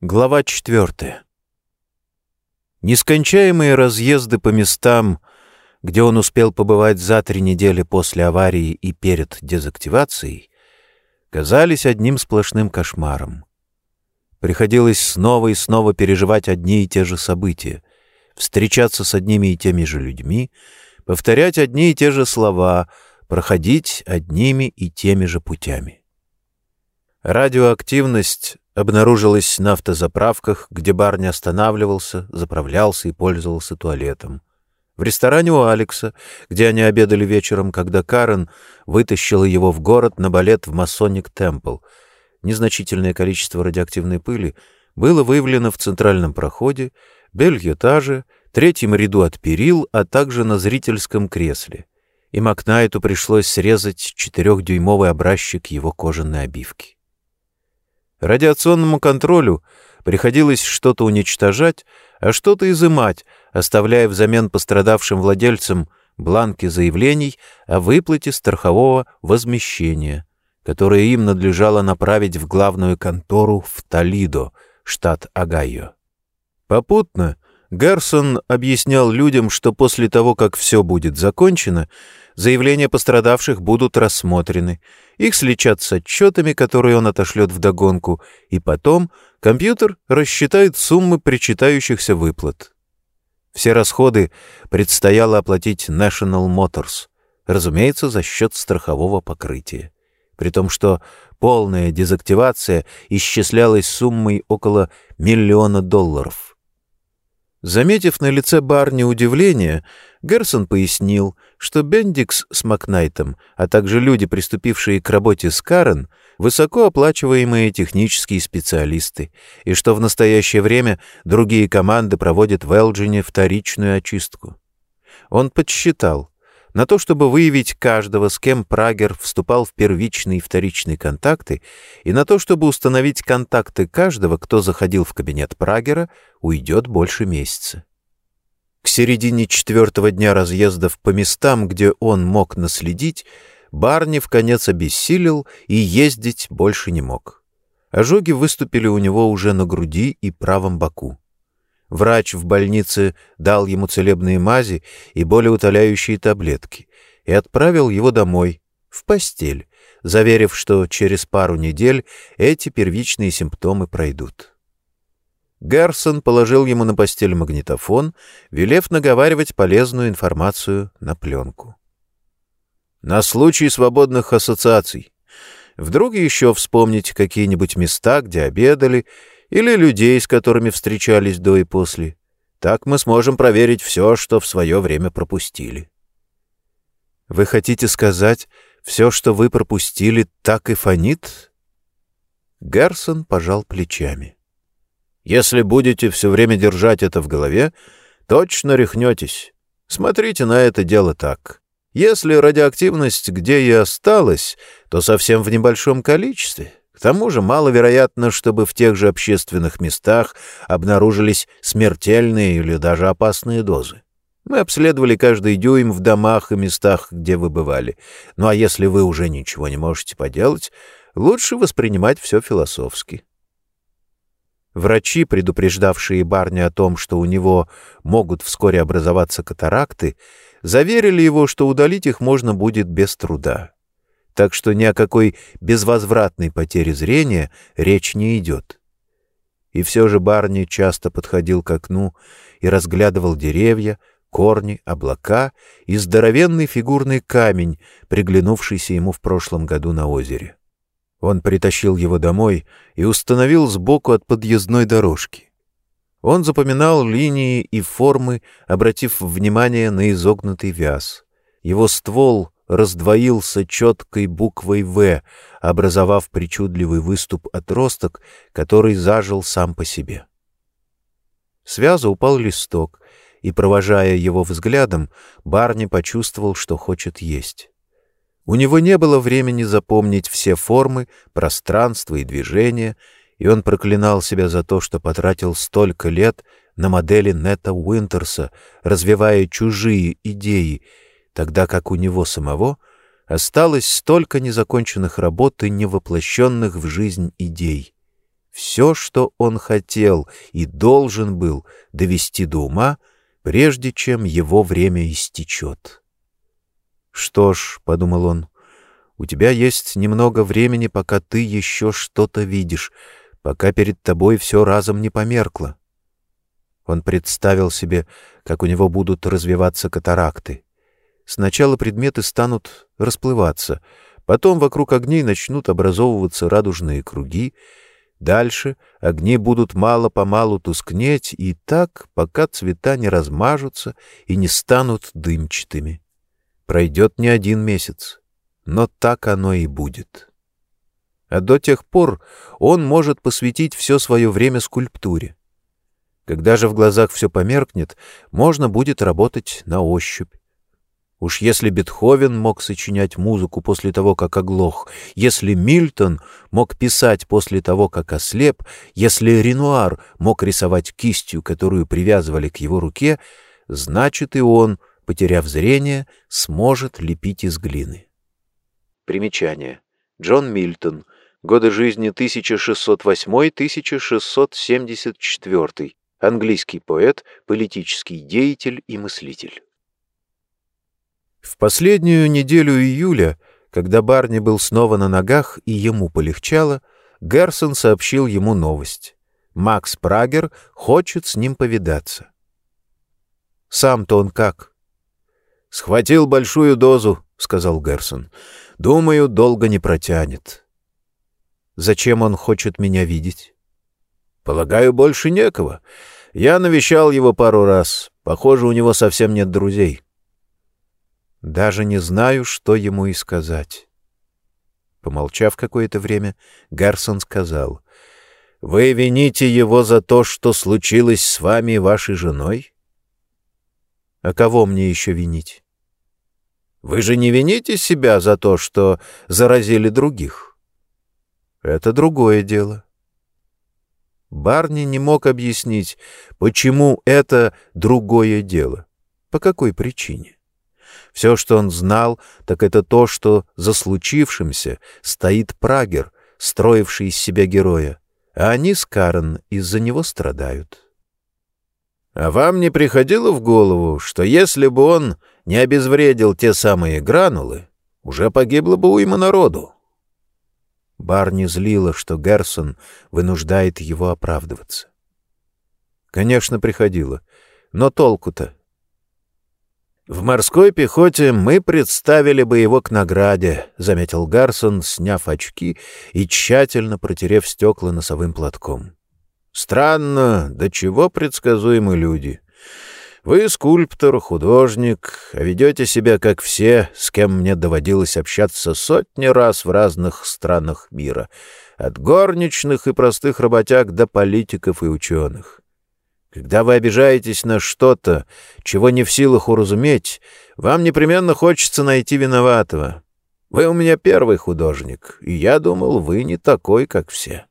Глава четвертая. Нескончаемые разъезды по местам, где он успел побывать за три недели после аварии и перед дезактивацией, казались одним сплошным кошмаром. Приходилось снова и снова переживать одни и те же события, встречаться с одними и теми же людьми, повторять одни и те же слова, проходить одними и теми же путями. Радиоактивность обнаружилась на автозаправках, где бар не останавливался, заправлялся и пользовался туалетом. В ресторане у Алекса, где они обедали вечером, когда Карен вытащила его в город на балет в Масоник Темпл. Незначительное количество радиоактивной пыли было выявлено в центральном проходе, бельютаже, третьем ряду от перил, а также на зрительском кресле. И Макнайту пришлось срезать четырехдюймовый образчик его кожаной обивки. Радиационному контролю приходилось что-то уничтожать, а что-то изымать, оставляя взамен пострадавшим владельцам бланки заявлений о выплате страхового возмещения, которое им надлежало направить в главную контору в Толидо, штат Огайо. Попутно Гарсон объяснял людям, что после того, как все будет закончено, Заявления пострадавших будут рассмотрены. Их сличат с отчетами, которые он отошлет вдогонку, и потом компьютер рассчитает суммы причитающихся выплат. Все расходы предстояло оплатить National Motors, разумеется, за счет страхового покрытия. При том, что полная дезактивация исчислялась суммой около миллиона долларов. Заметив на лице Барни удивление, Герсон пояснил, что Бендикс с Макнайтом, а также люди, приступившие к работе с Карен, высокооплачиваемые технические специалисты, и что в настоящее время другие команды проводят в Элджине вторичную очистку. Он подсчитал, на то, чтобы выявить каждого, с кем Прагер вступал в первичные и вторичные контакты, и на то, чтобы установить контакты каждого, кто заходил в кабинет Прагера, уйдет больше месяца. К середине четвертого дня разъездов по местам, где он мог наследить, Барни в конец обессилел и ездить больше не мог. Ожоги выступили у него уже на груди и правом боку. Врач в больнице дал ему целебные мази и болеутоляющие таблетки и отправил его домой, в постель, заверив, что через пару недель эти первичные симптомы пройдут. Гарсон положил ему на постель магнитофон, велев наговаривать полезную информацию на пленку. «На случай свободных ассоциаций. Вдруг еще вспомнить какие-нибудь места, где обедали, или людей, с которыми встречались до и после. Так мы сможем проверить все, что в свое время пропустили». «Вы хотите сказать, все, что вы пропустили, так и фонит?» Гарсон пожал плечами. Если будете все время держать это в голове, точно рехнетесь. Смотрите на это дело так. Если радиоактивность где и осталась, то совсем в небольшом количестве. К тому же маловероятно, чтобы в тех же общественных местах обнаружились смертельные или даже опасные дозы. Мы обследовали каждый дюйм в домах и местах, где вы бывали. Ну а если вы уже ничего не можете поделать, лучше воспринимать все философски. Врачи, предупреждавшие Барни о том, что у него могут вскоре образоваться катаракты, заверили его, что удалить их можно будет без труда. Так что ни о какой безвозвратной потере зрения речь не идет. И все же Барни часто подходил к окну и разглядывал деревья, корни, облака и здоровенный фигурный камень, приглянувшийся ему в прошлом году на озере. Он притащил его домой и установил сбоку от подъездной дорожки. Он запоминал линии и формы, обратив внимание на изогнутый вяз. Его ствол раздвоился четкой буквой «В», образовав причудливый выступ отросток, который зажил сам по себе. С упал листок, и, провожая его взглядом, Барни почувствовал, что хочет есть. У него не было времени запомнить все формы, пространство и движения, и он проклинал себя за то, что потратил столько лет на модели Нета Уинтерса, развивая чужие идеи, тогда как у него самого осталось столько незаконченных работ и невоплощенных в жизнь идей. все, что он хотел и должен был довести до ума, прежде чем его время истечет. «Что ж», — подумал он, — «у тебя есть немного времени, пока ты еще что-то видишь, пока перед тобой все разом не померкло». Он представил себе, как у него будут развиваться катаракты. Сначала предметы станут расплываться, потом вокруг огней начнут образовываться радужные круги, Дальше огни будут мало-помалу тускнеть, и так, пока цвета не размажутся и не станут дымчатыми. Пройдет не один месяц, но так оно и будет. А до тех пор он может посвятить все свое время скульптуре. Когда же в глазах все померкнет, можно будет работать на ощупь. Уж если Бетховен мог сочинять музыку после того, как оглох, если Мильтон мог писать после того, как ослеп, если Ренуар мог рисовать кистью, которую привязывали к его руке, значит и он, потеряв зрение, сможет лепить из глины. Примечание. Джон Мильтон. Годы жизни 1608-1674. Английский поэт, политический деятель и мыслитель. В последнюю неделю июля, когда Барни был снова на ногах и ему полегчало, Герсон сообщил ему новость. Макс Прагер хочет с ним повидаться. «Сам-то он как?» «Схватил большую дозу», — сказал Герсон. «Думаю, долго не протянет». «Зачем он хочет меня видеть?» «Полагаю, больше некого. Я навещал его пару раз. Похоже, у него совсем нет друзей». Даже не знаю, что ему и сказать. Помолчав какое-то время, Гарсон сказал, «Вы вините его за то, что случилось с вами и вашей женой?» «А кого мне еще винить?» «Вы же не вините себя за то, что заразили других?» «Это другое дело». Барни не мог объяснить, почему это другое дело, по какой причине. Все, что он знал, так это то, что за случившимся стоит Прагер, строивший из себя героя, а они с Карен из-за него страдают. А вам не приходило в голову, что если бы он не обезвредил те самые гранулы, уже погибло бы уйма народу? Барни злило, что Герсон вынуждает его оправдываться. Конечно, приходило. Но толку-то? «В морской пехоте мы представили бы его к награде», — заметил Гарсон, сняв очки и тщательно протерев стекла носовым платком. «Странно, до чего предсказуемы люди. Вы скульптор, художник, а ведете себя, как все, с кем мне доводилось общаться сотни раз в разных странах мира, от горничных и простых работяг до политиков и ученых». Когда вы обижаетесь на что-то, чего не в силах уразуметь, вам непременно хочется найти виноватого. Вы у меня первый художник, и я думал, вы не такой, как все.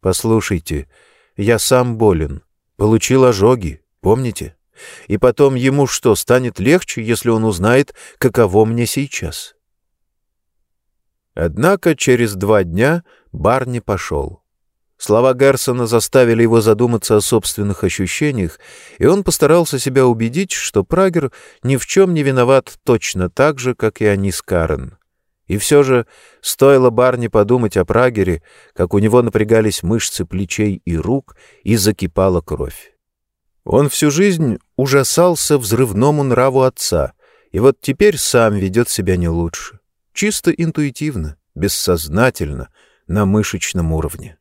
Послушайте, я сам болен, получил ожоги, помните? И потом ему что, станет легче, если он узнает, каково мне сейчас? Однако через два дня Барни пошел. Слова Гарсона заставили его задуматься о собственных ощущениях, и он постарался себя убедить, что Прагер ни в чем не виноват точно так же, как и они с Карен. И все же стоило Барни подумать о Прагере, как у него напрягались мышцы плечей и рук, и закипала кровь. Он всю жизнь ужасался взрывному нраву отца, и вот теперь сам ведет себя не лучше. Чисто интуитивно, бессознательно, на мышечном уровне.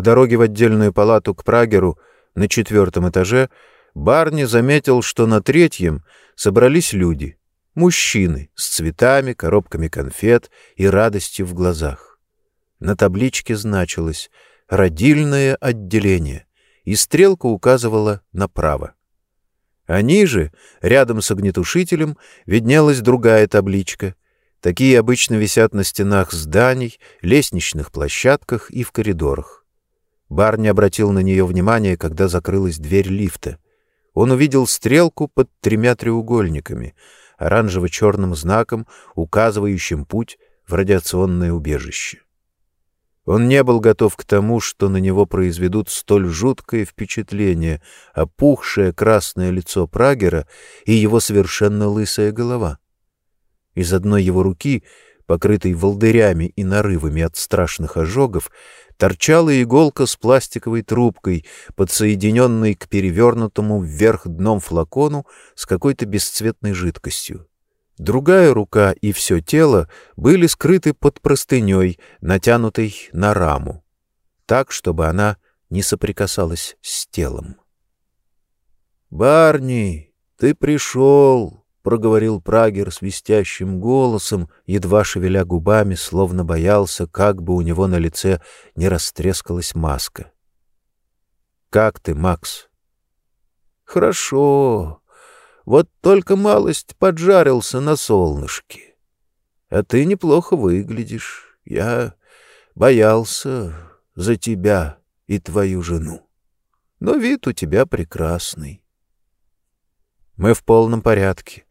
По дороге в отдельную палату к Прагеру на четвертом этаже Барни заметил, что на третьем собрались люди, мужчины с цветами, коробками конфет и радостью в глазах. На табличке значилось «Родильное отделение», и стрелка указывала направо. А ниже, рядом с огнетушителем, виднелась другая табличка. Такие обычно висят на стенах зданий, лестничных площадках и в коридорах. Барни обратил на нее внимание, когда закрылась дверь лифта. Он увидел стрелку под тремя треугольниками, оранжево-черным знаком, указывающим путь в радиационное убежище. Он не был готов к тому, что на него произведут столь жуткое впечатление опухшее красное лицо Прагера и его совершенно лысая голова. Из одной его руки, покрытой волдырями и нарывами от страшных ожогов, торчала иголка с пластиковой трубкой, подсоединенной к перевернутому вверх дном флакону с какой-то бесцветной жидкостью. Другая рука и все тело были скрыты под простыней, натянутой на раму, так, чтобы она не соприкасалась с телом. «Барни, ты пришел!» — проговорил Прагер свистящим голосом, едва шевеля губами, словно боялся, как бы у него на лице не растрескалась маска. «Как ты, Макс?» «Хорошо. Вот только малость поджарился на солнышке. А ты неплохо выглядишь. Я боялся за тебя и твою жену. Но вид у тебя прекрасный. Мы в полном порядке.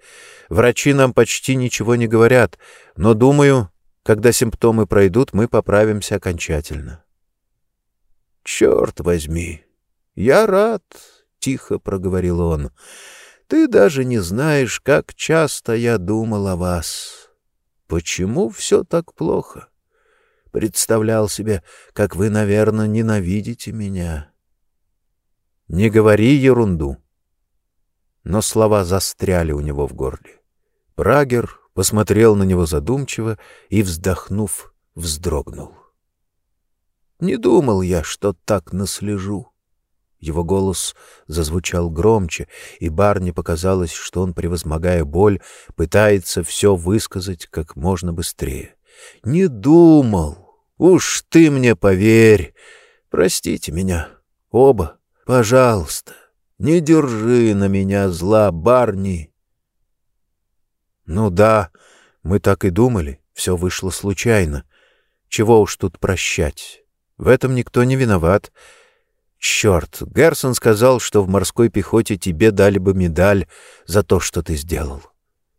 Врачи нам почти ничего не говорят, но, думаю, когда симптомы пройдут, мы поправимся окончательно. — Черт возьми! Я рад, — тихо проговорил он. Ты даже не знаешь, как часто я думал о вас. Почему все так плохо? Представлял себе, как вы, наверное, ненавидите меня. Не говори ерунду. Но слова застряли у него в горле. Прагер посмотрел на него задумчиво и, вздохнув, вздрогнул. Не думал я, что так наслежу. Его голос зазвучал громче, и Барни показалось, что он, превозмогая боль, пытается все высказать как можно быстрее. «Не думал! Уж ты мне поверь! Простите меня, оба, пожалуйста, не держи на меня зла, Барни!» «Ну да, мы так и думали, все вышло случайно. Чего уж тут прощать? В этом никто не виноват». Черт, Герсон сказал, что в морской пехоте тебе дали бы медаль за то, что ты сделал.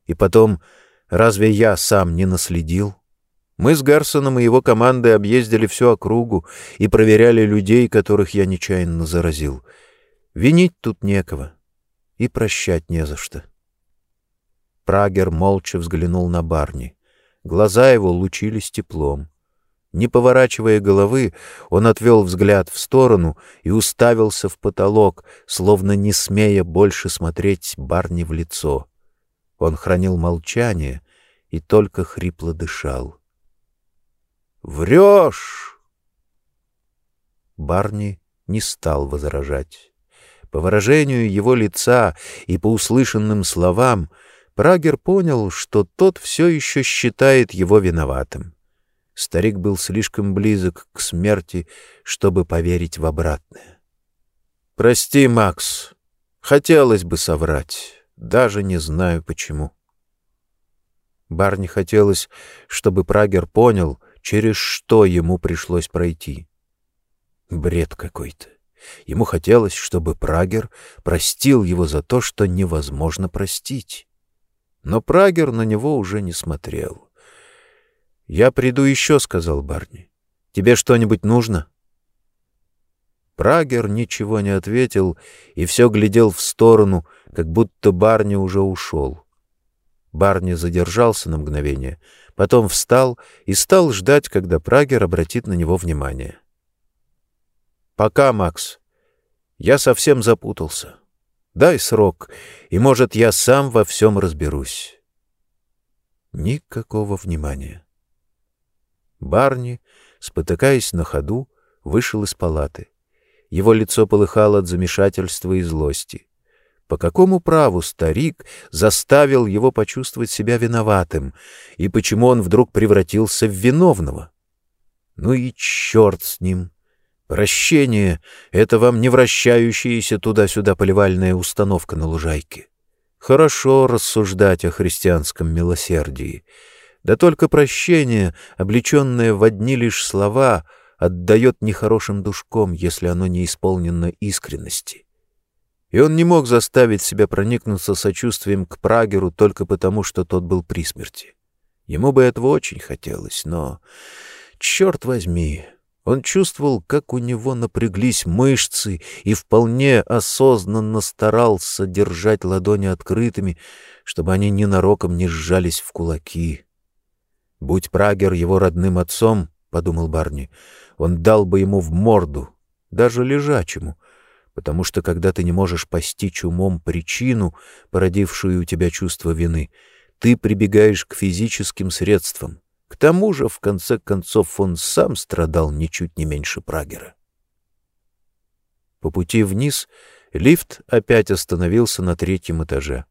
И потом, разве я сам не наследил? Мы с Герсоном и его командой объездили всю округу и проверяли людей, которых я нечаянно заразил. Винить тут некого и прощать не за что. Прагер молча взглянул на Барни. Глаза его лучились теплом. Не поворачивая головы, он отвел взгляд в сторону и уставился в потолок, словно не смея больше смотреть Барни в лицо. Он хранил молчание и только хрипло дышал. «Врешь!» Барни не стал возражать. По выражению его лица и по услышанным словам Прагер понял, что тот все еще считает его виноватым. Старик был слишком близок к смерти, чтобы поверить в обратное. «Прости, Макс. Хотелось бы соврать. Даже не знаю, почему». Барни хотелось, чтобы Прагер понял, через что ему пришлось пройти. Бред какой-то. Ему хотелось, чтобы Прагер простил его за то, что невозможно простить. Но Прагер на него уже не смотрел. «Я приду еще», — сказал Барни. «Тебе что-нибудь нужно?» Прагер ничего не ответил и все глядел в сторону, как будто Барни уже ушел. Барни задержался на мгновение, потом встал и стал ждать, когда Прагер обратит на него внимание. «Пока, Макс. Я совсем запутался. Дай срок, и, может, я сам во всем разберусь». Никакого внимания. Барни, спотыкаясь на ходу, вышел из палаты. Его лицо полыхало от замешательства и злости. По какому праву старик заставил его почувствовать себя виноватым, и почему он вдруг превратился в виновного? Ну и черт с ним! Прощение — это вам не вращающаяся туда-сюда поливальная установка на лужайке. Хорошо рассуждать о христианском милосердии — да только прощение, облеченное в одни лишь слова, отдает нехорошим душком, если оно не исполнено искренности. И он не мог заставить себя проникнуться сочувствием к Прагеру только потому, что тот был при смерти. Ему бы этого очень хотелось, но, черт возьми, Он чувствовал, как у него напряглись мышцы и вполне осознанно старался держать ладони открытыми, чтобы они ненароком не сжались в кулаки. «Будь Прагер его родным отцом, — подумал Барни, — он дал бы ему в морду, даже лежачему, потому что когда ты не можешь постичь умом причину, породившую у тебя чувство вины, ты прибегаешь к физическим средствам, к тому же, в конце концов, он сам страдал ничуть не меньше Прагера. По пути вниз лифт опять остановился на третьем этаже.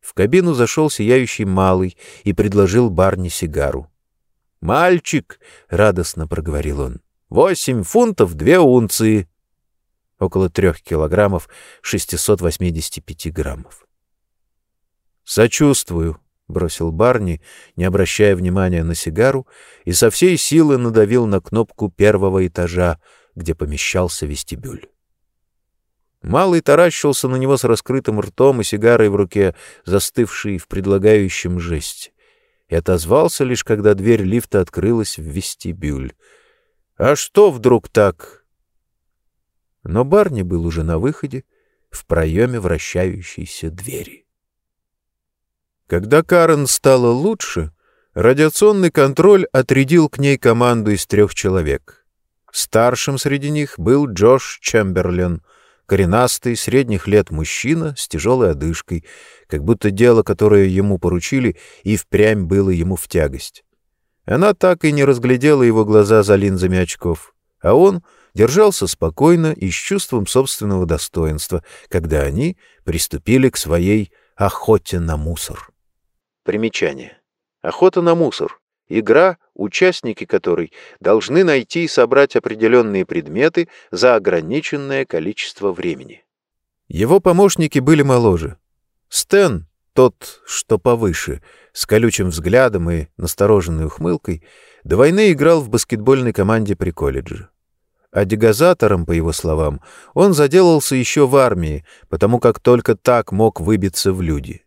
В кабину зашел сияющий малый и предложил Барни сигару. «Мальчик!» — радостно проговорил он. «Восемь фунтов две унции!» Около трех килограммов 685 граммов. «Сочувствую», бросил Барни, не обращая внимания на сигару, и со всей силы надавил на кнопку первого этажа, где помещался вестибюль. Малый таращился на него с раскрытым ртом и сигарой в руке, застывшей в предлагающем жесте, и отозвался лишь, когда дверь лифта открылась в вестибюль. «А что вдруг так?» Но Барни был уже на выходе, в проеме вращающейся двери. Когда Карен стало лучше, радиационный контроль отрядил к ней команду из трех человек. Старшим среди них был Джош Чемберлен, коренастый, средних лет мужчина с тяжелой одышкой, как будто дело, которое ему поручили, и впрямь было ему в тягость. Она так и не разглядела его глаза за линзами очков, а он держался спокойно и с чувством собственного достоинства, когда они приступили к своей охоте на мусор. Примечание. Охота на мусор. Игра, участники которой должны найти и собрать определенные предметы за ограниченное количество времени. Его помощники были моложе. Стэн, тот, что повыше, с колючим взглядом и настороженной ухмылкой, до войны играл в баскетбольной команде при колледже. А дегазатором, по его словам, он заделался еще в армии, потому как только так мог выбиться в люди.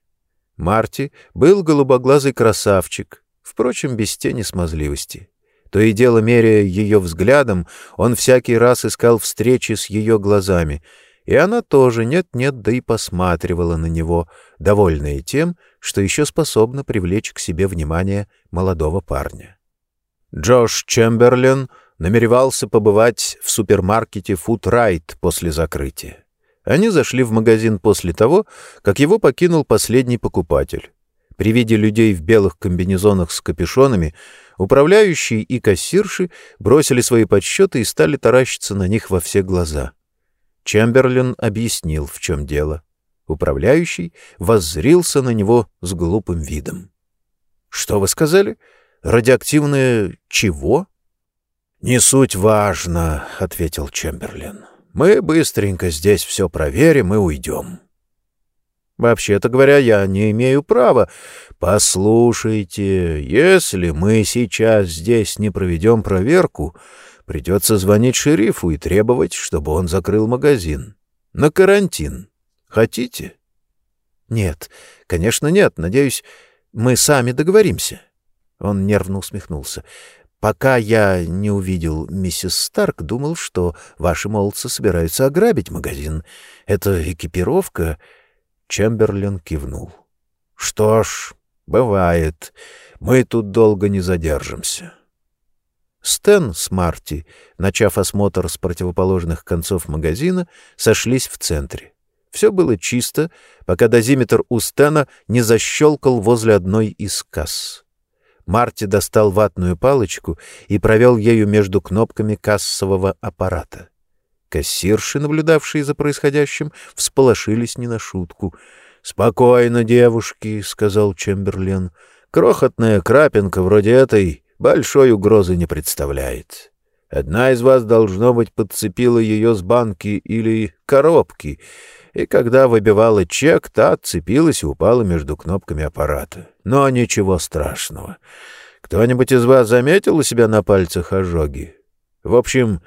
Марти был голубоглазый красавчик, впрочем, без тени смазливости. То и дело, меряя ее взглядом, он всякий раз искал встречи с ее глазами, и она тоже нет-нет, да и посматривала на него, довольная тем, что еще способна привлечь к себе внимание молодого парня. Джош Чемберлен намеревался побывать в супермаркете «Футрайт» после закрытия. Они зашли в магазин после того, как его покинул последний покупатель. При виде людей в белых комбинезонах с капюшонами управляющие и кассирши бросили свои подсчеты и стали таращиться на них во все глаза. Чемберлин объяснил, в чем дело. Управляющий воззрился на него с глупым видом. — Что вы сказали? Радиоактивное чего? — Не суть важно, — ответил Чемберлин. Мы быстренько здесь все проверим и уйдем. Вообще-то говоря, я не имею права. Послушайте, если мы сейчас здесь не проведем проверку, придется звонить шерифу и требовать, чтобы он закрыл магазин. На карантин. Хотите? Нет, конечно, нет. Надеюсь, мы сами договоримся. Он нервно усмехнулся. Пока я не увидел миссис Старк, думал, что ваши молодцы собираются ограбить магазин. Это экипировка...» Чемберлен кивнул. «Что ж, бывает. Мы тут долго не задержимся». Стэн с Марти, начав осмотр с противоположных концов магазина, сошлись в центре. Все было чисто, пока дозиметр у Стэна не защелкал возле одной из касс. Марти достал ватную палочку и провел ею между кнопками кассового аппарата. Кассирши, наблюдавшие за происходящим, всполошились не на шутку. «Спокойно, девушки», — сказал Чемберлен. «Крохотная крапинка вроде этой большой угрозы не представляет. Одна из вас, должно быть, подцепила ее с банки или коробки, и когда выбивала чек, та отцепилась и упала между кнопками аппарата. Но ничего страшного. Кто-нибудь из вас заметил у себя на пальцах ожоги? В общем,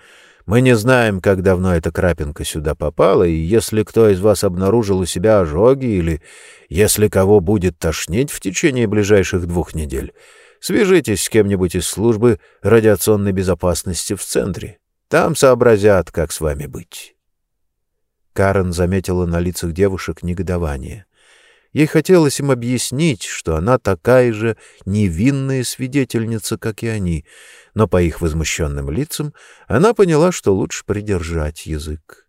мы не знаем, как давно эта крапинка сюда попала, и если кто из вас обнаружил у себя ожоги или если кого будет тошнить в течение ближайших двух недель, Свяжитесь с кем-нибудь из службы радиационной безопасности в центре. Там сообразят, как с вами быть. Карен заметила на лицах девушек негодование. Ей хотелось им объяснить, что она такая же невинная свидетельница, как и они, но по их возмущенным лицам она поняла, что лучше придержать язык.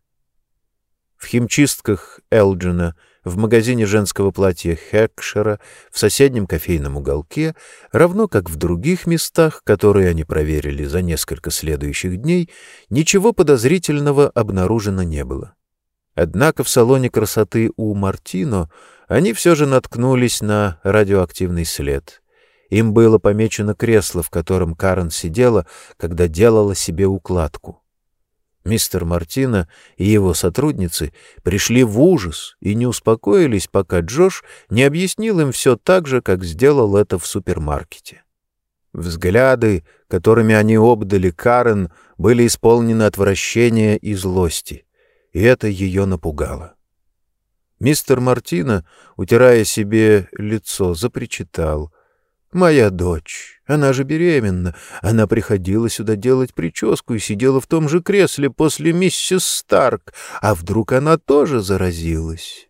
В химчистках Элджина, в магазине женского платья Хекшера, в соседнем кофейном уголке, равно как в других местах, которые они проверили за несколько следующих дней, ничего подозрительного обнаружено не было. Однако в салоне красоты у Мартино они все же наткнулись на радиоактивный след. Им было помечено кресло, в котором Карен сидела, когда делала себе укладку. Мистер Мартино и его сотрудницы пришли в ужас и не успокоились, пока Джош не объяснил им все так же, как сделал это в супермаркете. Взгляды, которыми они обдали Карен, были исполнены отвращения и злости, и это ее напугало. Мистер Мартино, утирая себе лицо, запричитал. «Моя дочь, она же беременна. Она приходила сюда делать прическу и сидела в том же кресле после миссис Старк. А вдруг она тоже заразилась?»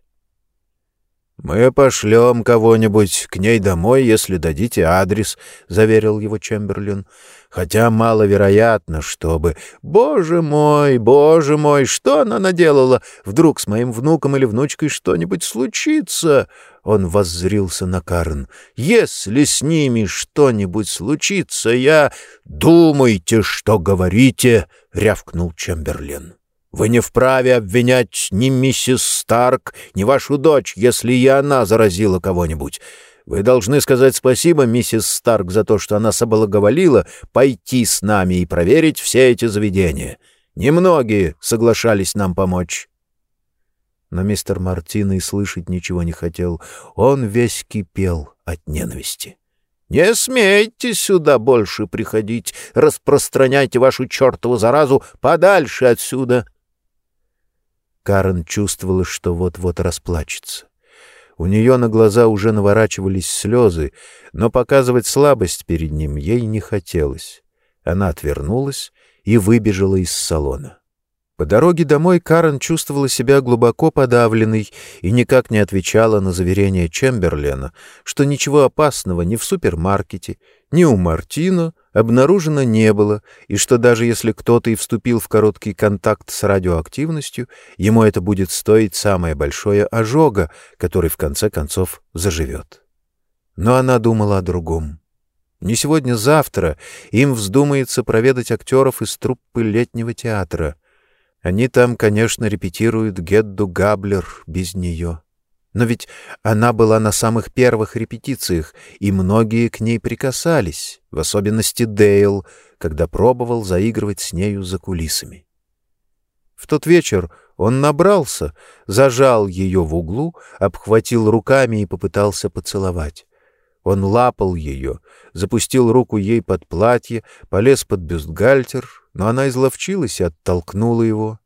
«Мы пошлем кого-нибудь к ней домой, если дадите адрес», — заверил его Чемберлин. «Хотя маловероятно, чтобы... Боже мой, боже мой, что она наделала? Вдруг с моим внуком или внучкой что-нибудь случится?» Он воззрился на Карн. «Если с ними что-нибудь случится, я...» «Думайте, что говорите!» — рявкнул Чемберлин. Вы не вправе обвинять ни миссис Старк, ни вашу дочь, если и она заразила кого-нибудь. Вы должны сказать спасибо, миссис Старк, за то, что она соблаговолила пойти с нами и проверить все эти заведения. Немногие соглашались нам помочь. Но мистер Мартин и слышать ничего не хотел. Он весь кипел от ненависти. «Не смейте сюда больше приходить, распространяйте вашу чертову заразу подальше отсюда!» Карен чувствовала, что вот-вот расплачется. У нее на глаза уже наворачивались слезы, но показывать слабость перед ним ей не хотелось. Она отвернулась и выбежала из салона. По дороге домой Карен чувствовала себя глубоко подавленной и никак не отвечала на заверение Чемберлена, что ничего опасного ни в супермаркете, ни у Мартино обнаружено не было, и что даже если кто-то и вступил в короткий контакт с радиоактивностью, ему это будет стоить самое большое ожога, который в конце концов заживет. Но она думала о другом. Не сегодня-завтра им вздумается проведать актеров из труппы летнего театра. Они там, конечно, репетируют Гедду Габлер без нее. Но ведь она была на самых первых репетициях, и многие к ней прикасались, в особенности Дейл, когда пробовал заигрывать с нею за кулисами. В тот вечер он набрался, зажал ее в углу, обхватил руками и попытался поцеловать. Он лапал ее, запустил руку ей под платье, полез под бюстгальтер, но она изловчилась и оттолкнула его.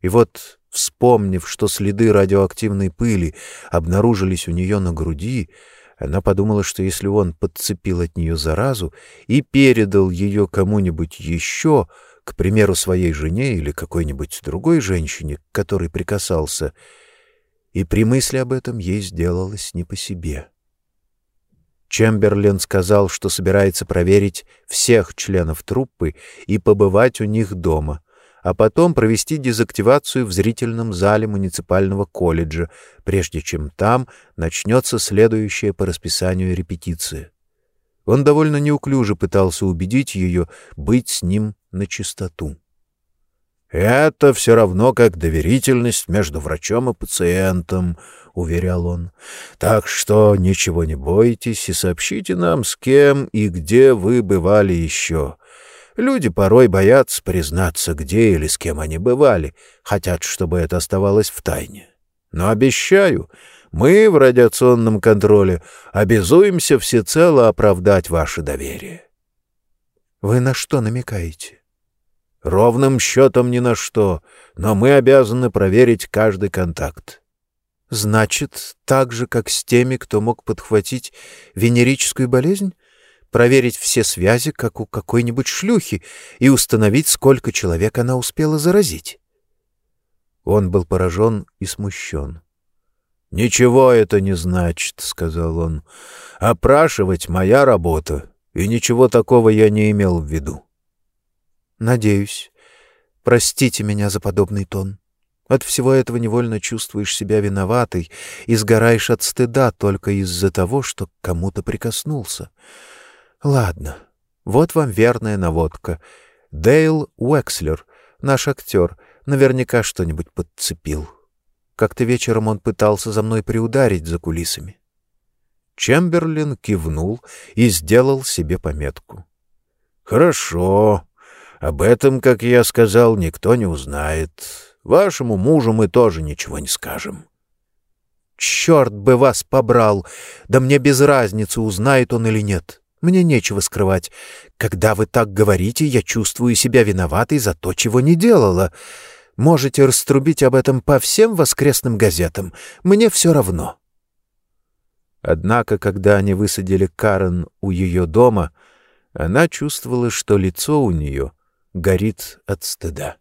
И вот Вспомнив, что следы радиоактивной пыли обнаружились у нее на груди, она подумала, что если он подцепил от нее заразу и передал ее кому-нибудь еще, к примеру, своей жене или какой-нибудь другой женщине, к которой прикасался, и при мысли об этом ей сделалось не по себе. Чемберлен сказал, что собирается проверить всех членов труппы и побывать у них дома — а потом провести дезактивацию в зрительном зале муниципального колледжа, прежде чем там начнется следующая по расписанию репетиция. Он довольно неуклюже пытался убедить ее быть с ним на чистоту. «Это все равно как доверительность между врачом и пациентом», — уверял он. «Так что ничего не бойтесь и сообщите нам, с кем и где вы бывали еще. Люди порой боятся признаться, где или с кем они бывали, хотят, чтобы это оставалось в тайне. Но обещаю, мы в радиационном контроле обязуемся всецело оправдать ваше доверие. Вы на что намекаете? Ровным счетом ни на что, но мы обязаны проверить каждый контакт. Значит, так же, как с теми, кто мог подхватить венерическую болезнь? Проверить все связи, как у какой-нибудь шлюхи, и установить, сколько человек она успела заразить. Он был поражен и смущен. «Ничего это не значит», — сказал он. «Опрашивать — моя работа, и ничего такого я не имел в виду». «Надеюсь. Простите меня за подобный тон. От всего этого невольно чувствуешь себя виноватой и сгораешь от стыда только из-за того, что к кому-то прикоснулся. Ладно, вот вам верная наводка. Дейл Уэкслер, наш актер, наверняка что-нибудь подцепил. Как-то вечером он пытался за мной приударить за кулисами. Чемберлин кивнул и сделал себе пометку. «Хорошо. Об этом, как я сказал, никто не узнает. Вашему мужу мы тоже ничего не скажем. Черт бы вас побрал! Да мне без разницы, узнает он или нет. Мне нечего скрывать. Когда вы так говорите, я чувствую себя виноватой за то, чего не делала. Можете раструбить об этом по всем воскресным газетам. Мне все равно. Однако, когда они высадили Карен у ее дома, она чувствовала, что лицо у нее горит от стыда.